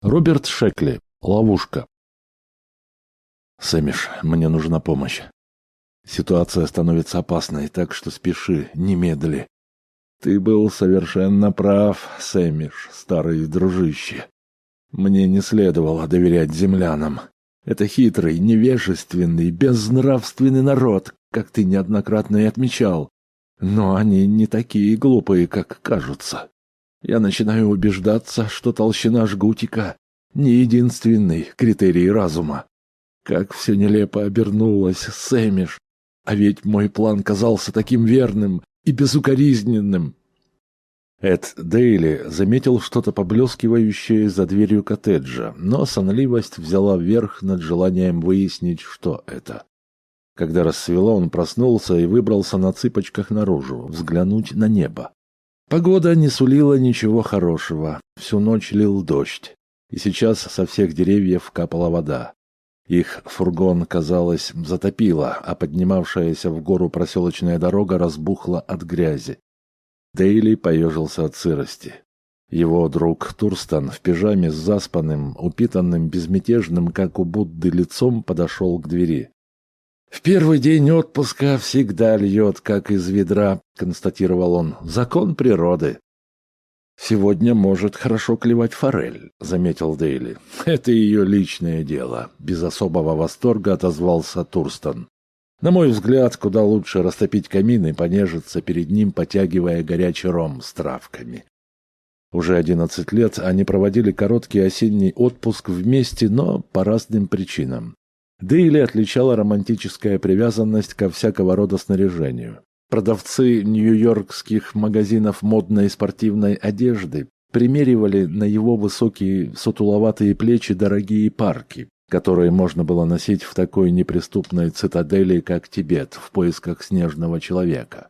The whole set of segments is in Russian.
Роберт Шекли. Ловушка. Сэмиш, мне нужна помощь. Ситуация становится опасной, так что спеши, немедли. Ты был совершенно прав, Сэмиш, старый дружище. Мне не следовало доверять землянам. Это хитрый, невежественный, безнравственный народ, как ты неоднократно и отмечал. Но они не такие глупые, как кажутся. Я начинаю убеждаться, что толщина жгутика — не единственный критерий разума. Как все нелепо обернулось, Сэмиш. А ведь мой план казался таким верным и безукоризненным. Эд Дейли заметил что-то поблескивающее за дверью коттеджа, но сонливость взяла верх над желанием выяснить, что это. Когда рассвело, он проснулся и выбрался на цыпочках наружу, взглянуть на небо. Погода не сулила ничего хорошего, всю ночь лил дождь, и сейчас со всех деревьев капала вода. Их фургон, казалось, затопило, а поднимавшаяся в гору проселочная дорога разбухла от грязи. Дейли поежился от сырости. Его друг Турстон в пижаме с заспанным, упитанным, безмятежным, как у Будды, лицом подошел к двери. «В первый день отпуска всегда льет, как из ведра», — констатировал он. «Закон природы». «Сегодня может хорошо клевать форель», — заметил Дейли. «Это ее личное дело», — без особого восторга отозвался Турстон. «На мой взгляд, куда лучше растопить камин и понежиться перед ним, потягивая горячий ром с травками». Уже одиннадцать лет они проводили короткий осенний отпуск вместе, но по разным причинам. Дейли отличала романтическая привязанность ко всякого рода снаряжению. Продавцы нью-йоркских магазинов модной и спортивной одежды примеривали на его высокие сутуловатые плечи дорогие парки, которые можно было носить в такой неприступной цитадели, как Тибет, в поисках снежного человека.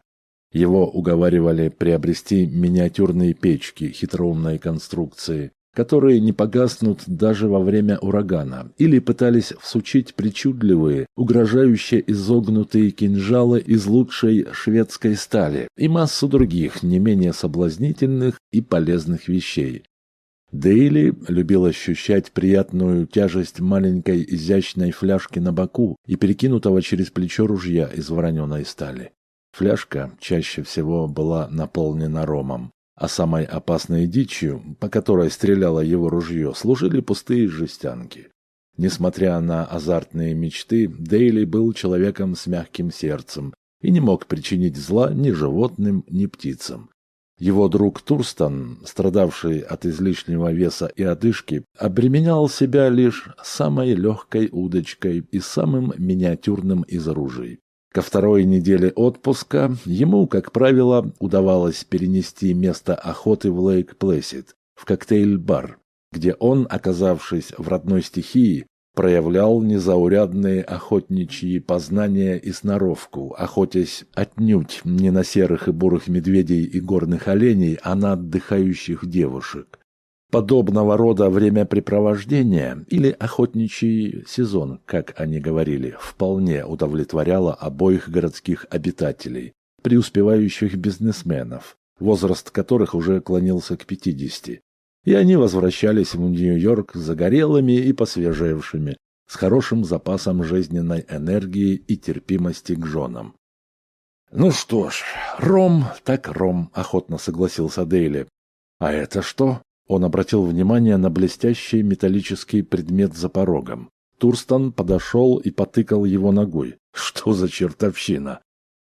Его уговаривали приобрести миниатюрные печки хитроумной конструкции, которые не погаснут даже во время урагана, или пытались всучить причудливые, угрожающие изогнутые кинжалы из лучшей шведской стали и массу других, не менее соблазнительных и полезных вещей. Дейли любил ощущать приятную тяжесть маленькой изящной фляжки на боку и перекинутого через плечо ружья из вороненой стали. Фляжка чаще всего была наполнена ромом а самой опасной дичью, по которой стреляло его ружье, служили пустые жестянки. Несмотря на азартные мечты, Дейли был человеком с мягким сердцем и не мог причинить зла ни животным, ни птицам. Его друг Турстон, страдавший от излишнего веса и одышки, обременял себя лишь самой легкой удочкой и самым миниатюрным из оружий. Ко второй неделе отпуска ему, как правило, удавалось перенести место охоты в Лейк-Плэсид, в коктейль-бар, где он, оказавшись в родной стихии, проявлял незаурядные охотничьи познания и сноровку, охотясь отнюдь не на серых и бурых медведей и горных оленей, а на отдыхающих девушек. Подобного рода времяпрепровождение или охотничий сезон, как они говорили, вполне удовлетворяло обоих городских обитателей, преуспевающих бизнесменов, возраст которых уже клонился к пятидесяти. И они возвращались в Нью-Йорк загорелыми и посвежевшими, с хорошим запасом жизненной энергии и терпимости к женам. «Ну что ж, ром так ром», — охотно согласился Дейли. «А это что?» Он обратил внимание на блестящий металлический предмет за порогом. Турстон подошел и потыкал его ногой. Что за чертовщина?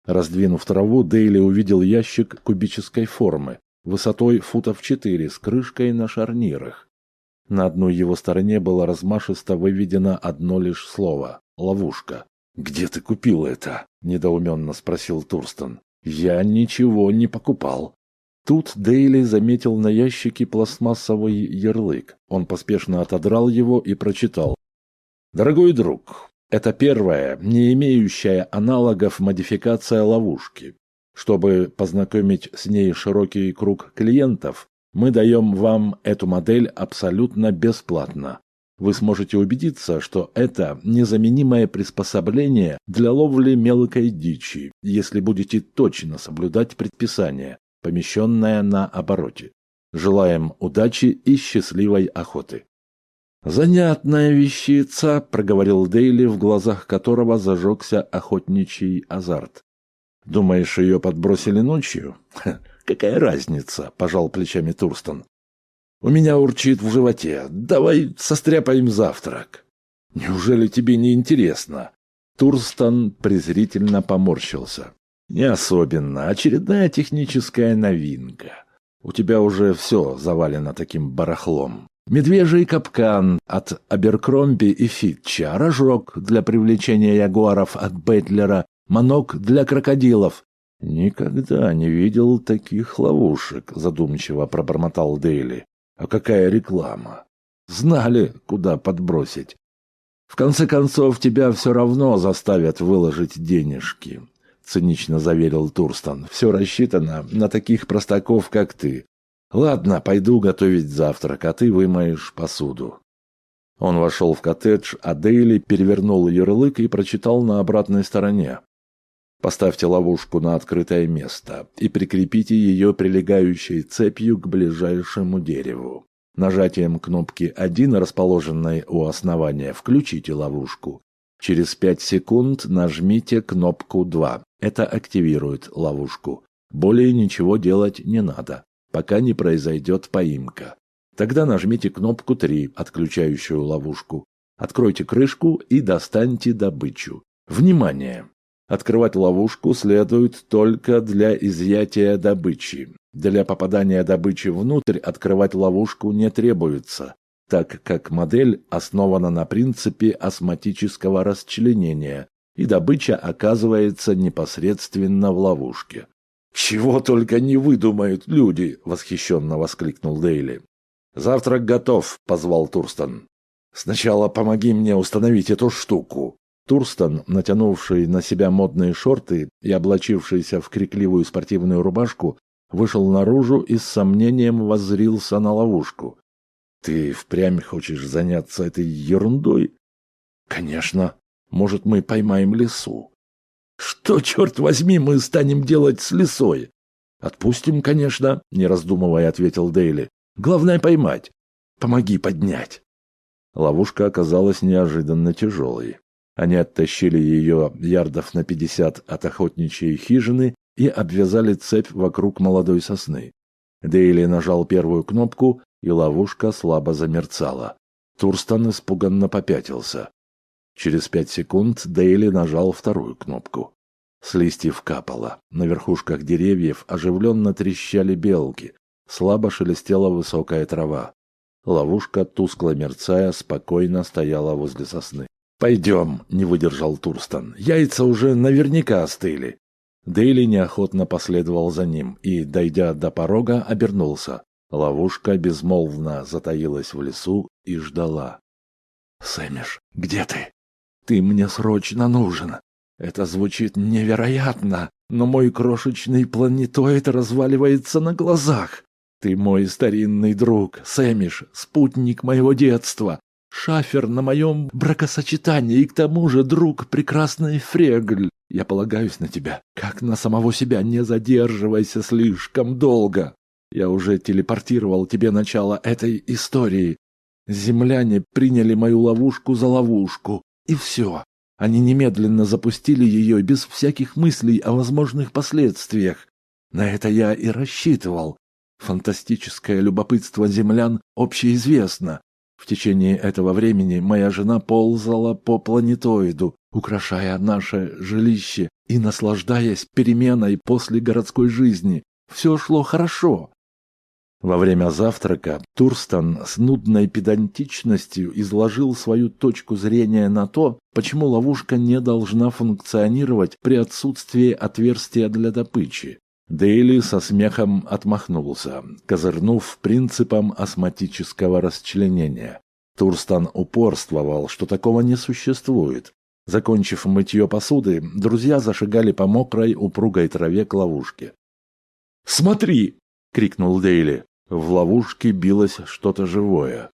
Раздвинув траву, Дейли увидел ящик кубической формы, высотой футов четыре, с крышкой на шарнирах. На одной его стороне было размашисто выведено одно лишь слово — ловушка. «Где ты купил это?» — недоуменно спросил Турстон. «Я ничего не покупал. Тут Дейли заметил на ящике пластмассовый ярлык. Он поспешно отодрал его и прочитал. «Дорогой друг, это первая, не имеющая аналогов модификация ловушки. Чтобы познакомить с ней широкий круг клиентов, мы даем вам эту модель абсолютно бесплатно. Вы сможете убедиться, что это незаменимое приспособление для ловли мелкой дичи, если будете точно соблюдать предписания, помещенная на обороте. Желаем удачи и счастливой охоты. «Занятная вещица», — проговорил Дейли, в глазах которого зажегся охотничий азарт. «Думаешь, ее подбросили ночью?» Ха, «Какая разница?» — пожал плечами Турстон. «У меня урчит в животе. Давай состряпаем завтрак». «Неужели тебе не интересно?» Турстон презрительно поморщился. «Не особенно. Очередная техническая новинка. У тебя уже все завалено таким барахлом. Медвежий капкан от Аберкромби и Фитча, рожок для привлечения ягуаров от Бетлера, манок для крокодилов. Никогда не видел таких ловушек, задумчиво пробормотал Дейли. А какая реклама? Знали, куда подбросить. В конце концов, тебя все равно заставят выложить денежки, цинично заверил Турстон. Все рассчитано на таких простаков, как ты. «Ладно, пойду готовить завтрак, а ты вымоешь посуду». Он вошел в коттедж, а Дейли перевернул ярлык и прочитал на обратной стороне. Поставьте ловушку на открытое место и прикрепите ее прилегающей цепью к ближайшему дереву. Нажатием кнопки 1, расположенной у основания, включите ловушку. Через 5 секунд нажмите кнопку 2. Это активирует ловушку. Более ничего делать не надо пока не произойдет поимка. Тогда нажмите кнопку 3, отключающую ловушку. Откройте крышку и достаньте добычу. Внимание! Открывать ловушку следует только для изъятия добычи. Для попадания добычи внутрь открывать ловушку не требуется, так как модель основана на принципе осматического расчленения, и добыча оказывается непосредственно в ловушке. «Чего только не выдумают люди!» — восхищенно воскликнул Дейли. «Завтрак готов», — позвал Турстон. «Сначала помоги мне установить эту штуку». Турстон, натянувший на себя модные шорты и облачившийся в крикливую спортивную рубашку, вышел наружу и с сомнением воззрился на ловушку. «Ты впрямь хочешь заняться этой ерундой?» «Конечно. Может, мы поймаем лису. Что, черт возьми, мы станем делать с лисой? Отпустим, конечно, не раздумывая, ответил Дейли. Главное поймать. Помоги поднять. Ловушка оказалась неожиданно тяжелой. Они оттащили ее ярдов на пятьдесят от охотничьей хижины и обвязали цепь вокруг молодой сосны. Дейли нажал первую кнопку, и ловушка слабо замерцала. Турстон испуганно попятился. Через пять секунд Дейли нажал вторую кнопку. С листьев капало. На верхушках деревьев оживленно трещали белки. Слабо шелестела высокая трава. Ловушка, тускло мерцая, спокойно стояла возле сосны. «Пойдем», — не выдержал Турстон. «Яйца уже наверняка остыли». Дейли неохотно последовал за ним и, дойдя до порога, обернулся. Ловушка безмолвно затаилась в лесу и ждала. «Сэмиш, где ты?» Ты мне срочно нужен. Это звучит невероятно, но мой крошечный планетоид разваливается на глазах. Ты мой старинный друг, Сэмиш, спутник моего детства, шафер на моем бракосочетании и к тому же друг прекрасный Фрегль. Я полагаюсь на тебя, как на самого себя, не задерживайся слишком долго. Я уже телепортировал тебе начало этой истории. Земляне приняли мою ловушку за ловушку, и все. Они немедленно запустили ее без всяких мыслей о возможных последствиях. На это я и рассчитывал. Фантастическое любопытство землян общеизвестно. В течение этого времени моя жена ползала по планетоиду, украшая наше жилище и наслаждаясь переменой после городской жизни. Все шло хорошо. Во время завтрака Турстон с нудной педантичностью изложил свою точку зрения на то, почему ловушка не должна функционировать при отсутствии отверстия для добычи. Дейли со смехом отмахнулся, козырнув принципом осматического расчленения. Турстон упорствовал, что такого не существует. Закончив мытье посуды, друзья зашагали по мокрой упругой траве к ловушке. «Смотри!» — крикнул Дейли. В ловушке билось что-то живое.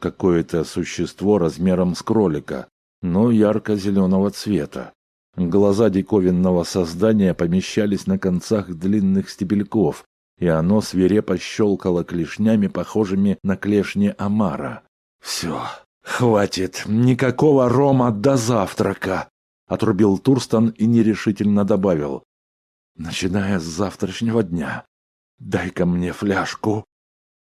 Какое-то существо размером с кролика, но ярко-зеленого цвета. Глаза диковинного создания помещались на концах длинных стебельков, и оно свирепо щелкало клешнями, похожими на клешни омара. «Все, «Хватит, никакого рома до завтрака!» — отрубил Турстон и нерешительно добавил. «Начиная с завтрашнего дня, дай-ка мне фляжку».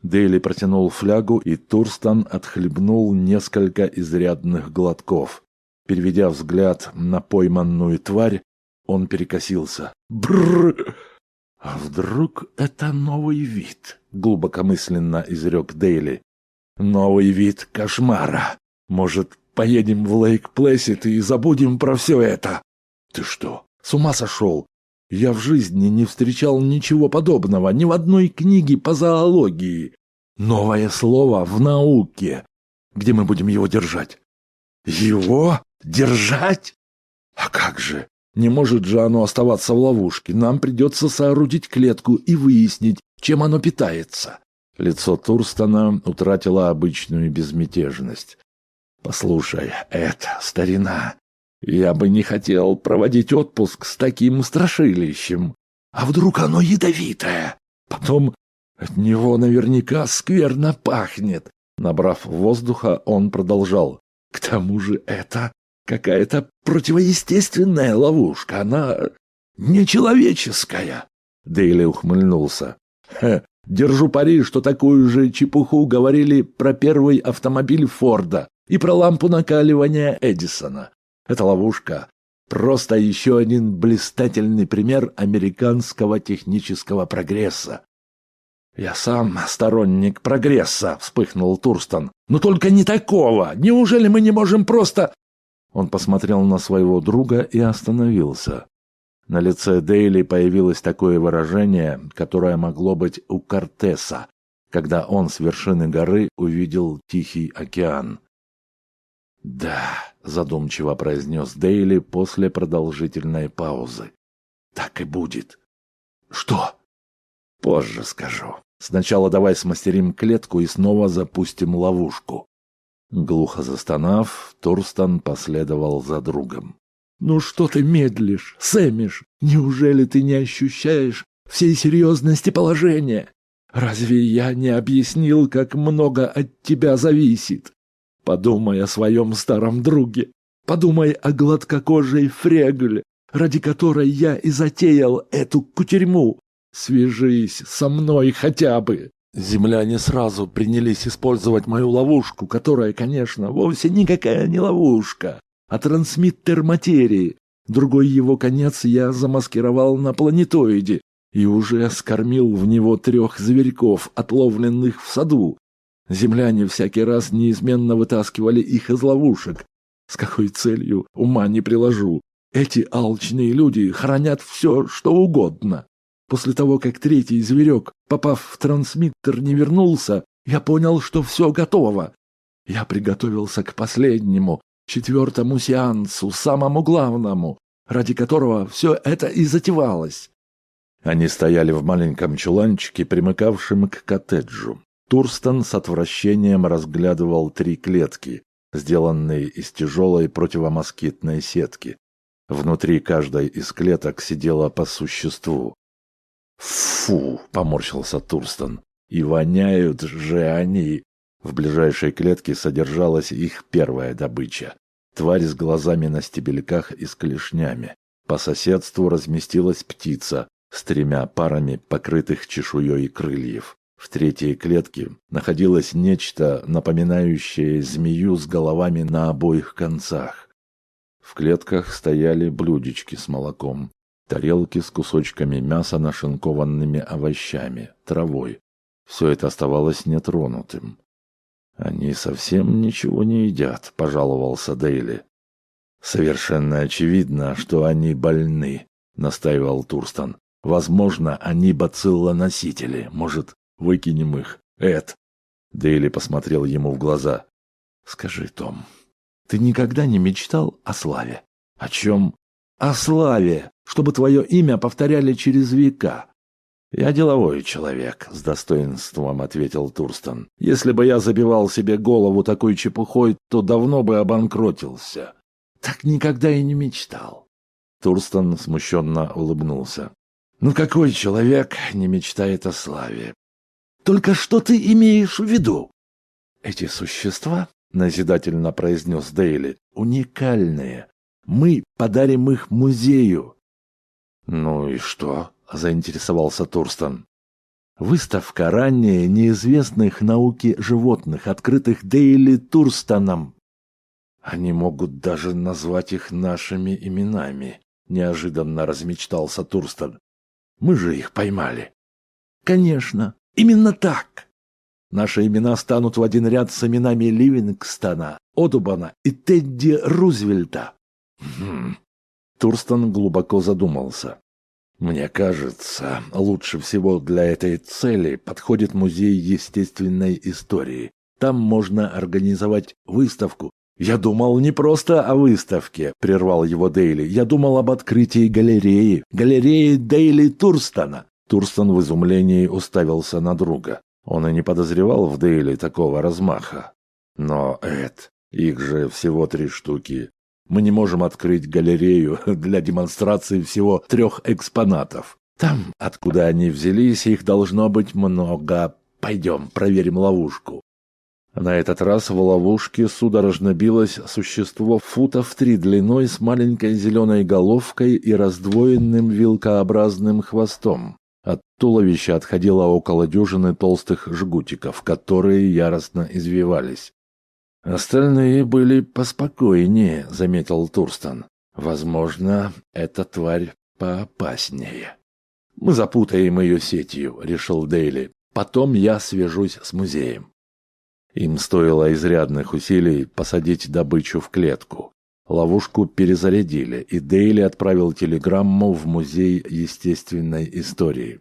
Дейли протянул флягу, и Турстон отхлебнул несколько изрядных глотков. Переведя взгляд на пойманную тварь, он перекосился. Бррр! А вдруг это новый вид? Глубокомысленно изрек Дейли. Новый вид кошмара. Может, поедем в Лейк-Плэссит и забудем про все это? Ты что, с ума сошел? Я в жизни не встречал ничего подобного ни в одной книге по зоологии. Новое слово в науке. Где мы будем его держать? Его держать? А как же? Не может же оно оставаться в ловушке. Нам придется соорудить клетку и выяснить, чем оно питается. Лицо Турстона утратило обычную безмятежность. «Послушай, это старина. Я бы не хотел проводить отпуск с таким страшилищем. А вдруг оно ядовитое? Потом от него наверняка скверно пахнет». Набрав воздуха, он продолжал. «К тому же это какая-то противоестественная ловушка. Она нечеловеческая». Дейли ухмыльнулся. «Хе, держу пари, что такую же чепуху говорили про первый автомобиль Форда и про лампу накаливания Эдисона. Эта ловушка — просто еще один блистательный пример американского технического прогресса. «Я сам сторонник прогресса», — вспыхнул Турстон. «Но только не такого! Неужели мы не можем просто...» Он посмотрел на своего друга и остановился. На лице Дейли появилось такое выражение, которое могло быть у Кортеса, когда он с вершины горы увидел Тихий океан. «Да», — задумчиво произнес Дейли после продолжительной паузы. «Так и будет». «Что?» «Позже скажу. Сначала давай смастерим клетку и снова запустим ловушку». Глухо застонав, Турстон последовал за другом. «Ну что ты медлишь, Сэмиш? Неужели ты не ощущаешь всей серьезности положения? Разве я не объяснил, как много от тебя зависит? Подумай о своем старом друге. Подумай о гладкокожей Фрегле, ради которой я и затеял эту кутерьму. Свяжись со мной хотя бы!» Земляне сразу принялись использовать мою ловушку, которая, конечно, вовсе никакая не ловушка а трансмиттер материи. Другой его конец я замаскировал на планетоиде и уже скормил в него трех зверьков, отловленных в саду. Земляне всякий раз неизменно вытаскивали их из ловушек. С какой целью, ума не приложу. Эти алчные люди хранят все, что угодно. После того, как третий зверек, попав в трансмиттер, не вернулся, я понял, что все готово. Я приготовился к последнему, четвертому сеансу, самому главному, ради которого все это и затевалось. Они стояли в маленьком чуланчике, примыкавшем к коттеджу. Турстон с отвращением разглядывал три клетки, сделанные из тяжелой противомоскитной сетки. Внутри каждой из клеток сидело по существу. «Фу!» — поморщился Турстон. «И воняют же они!» В ближайшей клетке содержалась их первая добыча. Тварь с глазами на стебельках и с клешнями. По соседству разместилась птица с тремя парами покрытых чешуей крыльев. В третьей клетке находилось нечто, напоминающее змею с головами на обоих концах. В клетках стояли блюдечки с молоком, тарелки с кусочками мяса, нашинкованными овощами, травой. Все это оставалось нетронутым. «Они совсем ничего не едят», — пожаловался Дейли. «Совершенно очевидно, что они больны», — настаивал Турстон. «Возможно, они бациллоносители. Может, выкинем их? Эд!» Дейли посмотрел ему в глаза. «Скажи, Том, ты никогда не мечтал о славе?» «О чем?» «О славе, чтобы твое имя повторяли через века. «Я деловой человек», — с достоинством ответил Турстон. «Если бы я забивал себе голову такой чепухой, то давно бы обанкротился». «Так никогда и не мечтал». Турстон смущенно улыбнулся. «Ну какой человек не мечтает о славе?» «Только что ты имеешь в виду?» «Эти существа назидательно произнес Дейли. Уникальные. Мы подарим их музею. Ну и что? заинтересовался Турстон. Выставка ранее неизвестных науки животных, открытых Дейли Турстоном. Они могут даже назвать их нашими именами, неожиданно размечтался Турстон. Мы же их поймали. Конечно, именно так. Наши имена станут в один ряд с именами Ливингстона, Одубана и Тедди Рузвельта. Хм. Турстон глубоко задумался. Мне кажется, лучше всего для этой цели подходит музей естественной истории. Там можно организовать выставку. Я думал не просто о выставке, прервал его Дейли. Я думал об открытии галереи, галереи Дейли Турстона. Турстон в изумлении уставился на друга. Он и не подозревал в Дейли такого размаха. Но, Эд, их же всего три штуки. Мы не можем открыть галерею для демонстрации всего трех экспонатов. Там, откуда они взялись, их должно быть много. Пойдем, проверим ловушку. На этот раз в ловушке судорожно билось существо футов три длиной с маленькой зеленой головкой и раздвоенным вилкообразным хвостом. От туловища отходило около дюжины толстых жгутиков, которые яростно извивались. Остальные были поспокойнее, заметил Турстон. Возможно, эта тварь поопаснее. Мы запутаем ее сетью, решил Дейли. Потом я свяжусь с музеем. Им стоило изрядных усилий посадить добычу в клетку. Ловушку перезарядили, и Дейли отправил телеграмму в музей естественной истории.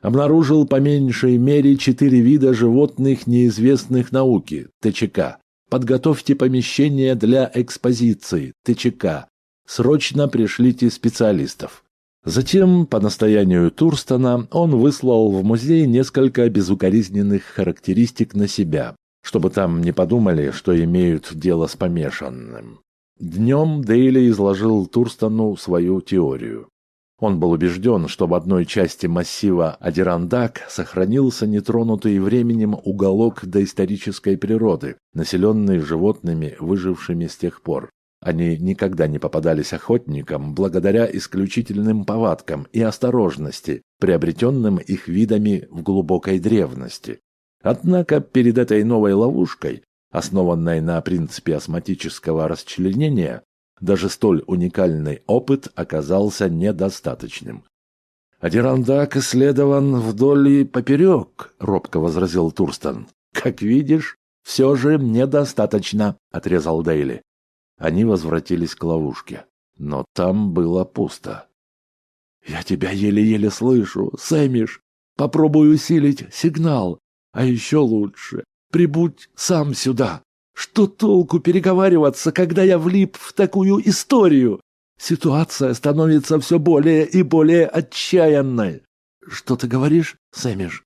Обнаружил по меньшей мере четыре вида животных неизвестных науки ТЧК Подготовьте помещение для экспозиции, ТЧК. Срочно пришлите специалистов. Затем, по настоянию Турстона, он выслал в музей несколько безукоризненных характеристик на себя, чтобы там не подумали, что имеют дело с помешанным. Днем Дейли изложил Турстону свою теорию. Он был убежден, что в одной части массива Адирандак сохранился нетронутый временем уголок доисторической природы, населенный животными, выжившими с тех пор. Они никогда не попадались охотникам благодаря исключительным повадкам и осторожности, приобретенным их видами в глубокой древности. Однако перед этой новой ловушкой, основанной на принципе осмотического расчленения, даже столь уникальный опыт оказался недостаточным. «Адирандак исследован вдоль и поперек», — робко возразил Турстон. «Как видишь, все же недостаточно», — отрезал Дейли. Они возвратились к ловушке, но там было пусто. «Я тебя еле-еле слышу, Сэмиш. Попробуй усилить сигнал. А еще лучше, прибудь сам сюда. Что толку переговариваться, когда я влип в такую историю? Ситуация становится все более и более отчаянной. Что ты говоришь, Сэмиш?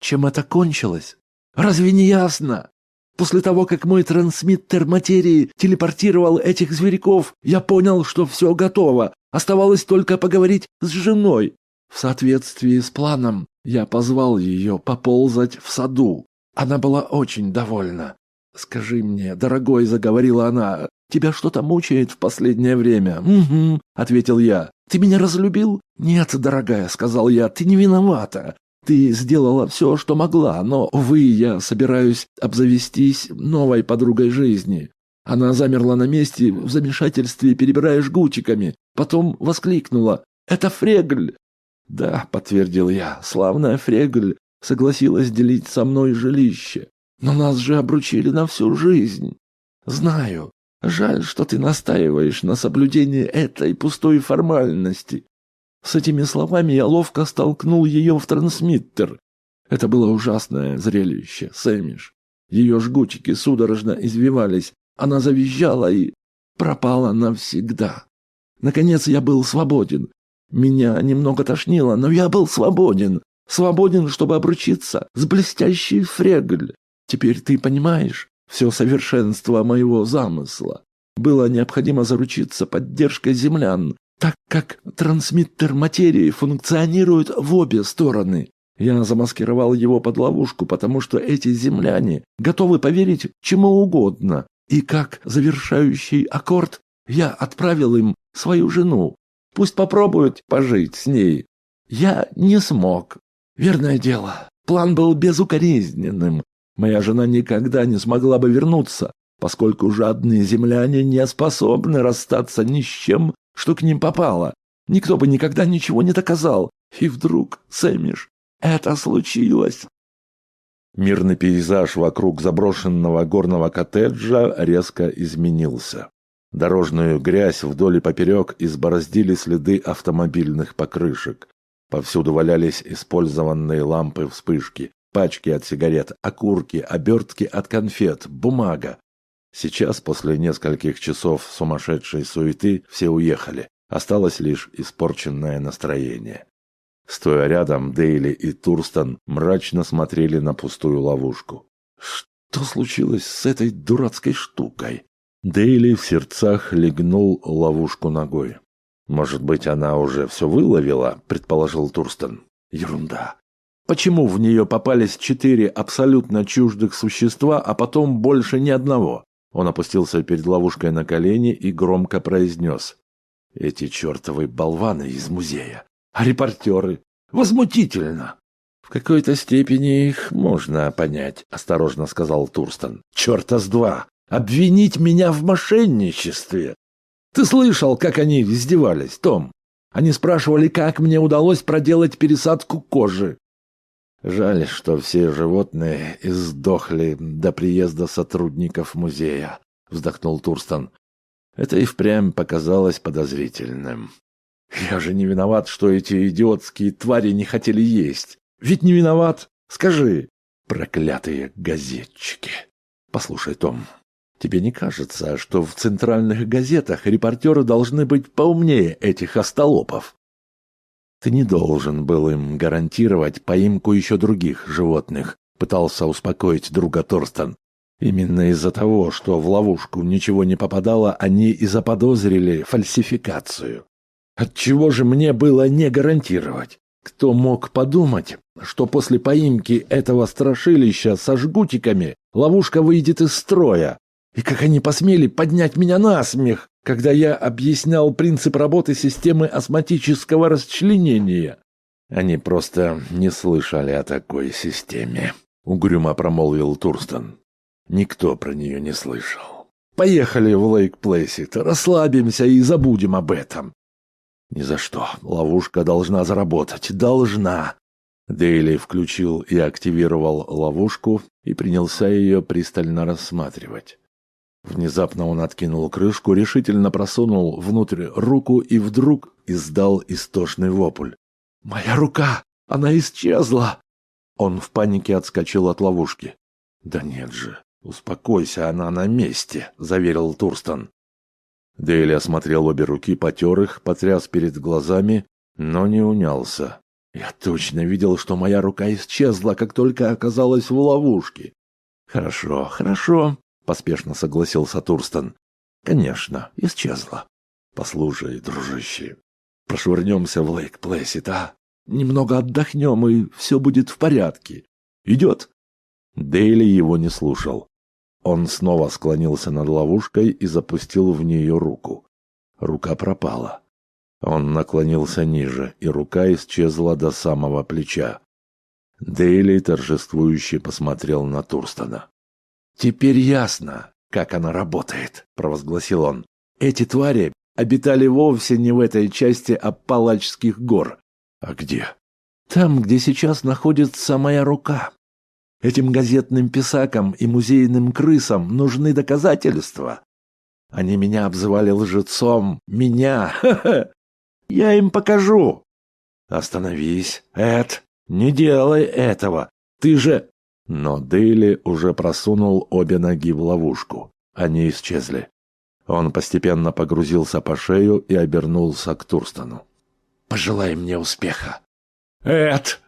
Чем это кончилось? Разве не ясно? После того, как мой трансмиттер материи телепортировал этих зверьков, я понял, что все готово. Оставалось только поговорить с женой. В соответствии с планом я позвал ее поползать в саду. Она была очень довольна. «Скажи мне, дорогой», — заговорила она, — «тебя что-то мучает в последнее время?» «Угу», — ответил я. «Ты меня разлюбил?» «Нет, дорогая», — сказал я, — «ты не виновата. Ты сделала все, что могла, но, увы, я собираюсь обзавестись новой подругой жизни». Она замерла на месте, в замешательстве перебирая жгутиками. Потом воскликнула. «Это Фрегль!» «Да», — подтвердил я, — «славная Фрегль согласилась делить со мной жилище. Но нас же обручили на всю жизнь. Знаю. Жаль, что ты настаиваешь на соблюдении этой пустой формальности. С этими словами я ловко столкнул ее в трансмиттер. Это было ужасное зрелище, Сэмиш. Ее жгутики судорожно извивались. Она завизжала и пропала навсегда. Наконец я был свободен. Меня немного тошнило, но я был свободен. Свободен, чтобы обручиться с блестящей Фрегль. Теперь ты понимаешь все совершенство моего замысла. Было необходимо заручиться поддержкой землян, так как трансмиттер материи функционирует в обе стороны. Я замаскировал его под ловушку, потому что эти земляне готовы поверить чему угодно. И как завершающий аккорд я отправил им свою жену. Пусть попробуют пожить с ней. Я не смог. Верное дело, план был безукоризненным. Моя жена никогда не смогла бы вернуться, поскольку жадные земляне не способны расстаться ни с чем, что к ним попало. Никто бы никогда ничего не доказал. И вдруг, Сэмиш, это случилось. Мирный пейзаж вокруг заброшенного горного коттеджа резко изменился. Дорожную грязь вдоль и поперек избороздили следы автомобильных покрышек. Повсюду валялись использованные лампы-вспышки, пачки от сигарет, окурки, обертки от конфет, бумага. Сейчас, после нескольких часов сумасшедшей суеты, все уехали. Осталось лишь испорченное настроение. Стоя рядом, Дейли и Турстон мрачно смотрели на пустую ловушку. Что случилось с этой дурацкой штукой? Дейли в сердцах легнул ловушку ногой. «Может быть, она уже все выловила?» – предположил Турстон. «Ерунда. Почему в нее попались четыре абсолютно чуждых существа, а потом больше ни одного?» Он опустился перед ловушкой на колени и громко произнес. «Эти чертовы болваны из музея. А репортеры? Возмутительно!» «В какой-то степени их можно понять», — осторожно сказал Турстон. «Черта с два! Обвинить меня в мошенничестве! Ты слышал, как они издевались, Том? Они спрашивали, как мне удалось проделать пересадку кожи. Жаль, что все животные издохли до приезда сотрудников музея, вздохнул Турстон. Это и впрямь показалось подозрительным. Я же не виноват, что эти идиотские твари не хотели есть. Ведь не виноват. Скажи, проклятые газетчики. Послушай, Том, Тебе не кажется, что в центральных газетах репортеры должны быть поумнее этих остолопов? Ты не должен был им гарантировать поимку еще других животных, пытался успокоить друга Торстон. Именно из-за того, что в ловушку ничего не попадало, они и заподозрили фальсификацию. Отчего же мне было не гарантировать? Кто мог подумать, что после поимки этого страшилища со жгутиками ловушка выйдет из строя, и как они посмели поднять меня на смех, когда я объяснял принцип работы системы осмотического расчленения. Они просто не слышали о такой системе, угрюмо промолвил Турстон. Никто про нее не слышал. Поехали в Лейк-Плэсид, расслабимся и забудем об этом. Ни за что. Ловушка должна заработать. Должна. Дейли включил и активировал ловушку и принялся ее пристально рассматривать. Внезапно он откинул крышку, решительно просунул внутрь руку и вдруг издал истошный вопль. «Моя рука! Она исчезла!» Он в панике отскочил от ловушки. «Да нет же, успокойся, она на месте», — заверил Турстон. Дейли осмотрел обе руки, потер их, потряс перед глазами, но не унялся. «Я точно видел, что моя рука исчезла, как только оказалась в ловушке». «Хорошо, хорошо», поспешно согласился Турстон. Конечно, исчезла. Послушай, дружище, прошвырнемся в Лейк-Плэссит, а? Немного отдохнем, и все будет в порядке. Идет? Дейли его не слушал. Он снова склонился над ловушкой и запустил в нее руку. Рука пропала. Он наклонился ниже, и рука исчезла до самого плеча. Дейли торжествующе посмотрел на Турстона. «Теперь ясно, как она работает», — провозгласил он. «Эти твари обитали вовсе не в этой части Аппалачских гор. А где? Там, где сейчас находится моя рука. Этим газетным писакам и музейным крысам нужны доказательства. Они меня обзывали лжецом. Меня! Ха-ха! Я им покажу!» «Остановись, Эд! Не делай этого! Ты же...» Но Дейли уже просунул обе ноги в ловушку. Они исчезли. Он постепенно погрузился по шею и обернулся к Турстону. «Пожелай мне успеха!» «Эд!»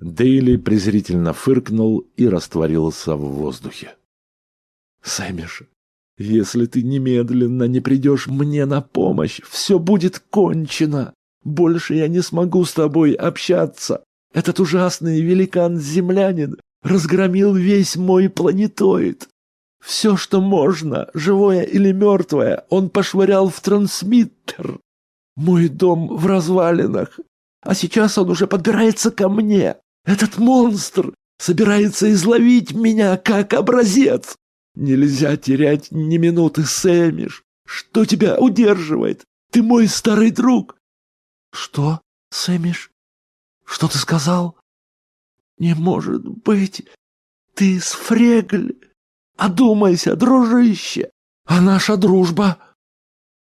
Дейли презрительно фыркнул и растворился в воздухе. «Сэмиш, если ты немедленно не придешь мне на помощь, все будет кончено. Больше я не смогу с тобой общаться. Этот ужасный великан-землянин разгромил весь мой планетоид. Все, что можно, живое или мертвое, он пошвырял в трансмиттер. Мой дом в развалинах. А сейчас он уже подбирается ко мне. Этот монстр собирается изловить меня как образец. Нельзя терять ни минуты, Сэмиш. Что тебя удерживает? Ты мой старый друг. Что, Сэмиш? Что ты сказал? Не может быть. Ты с Фрегль. Одумайся, дружище. А наша дружба?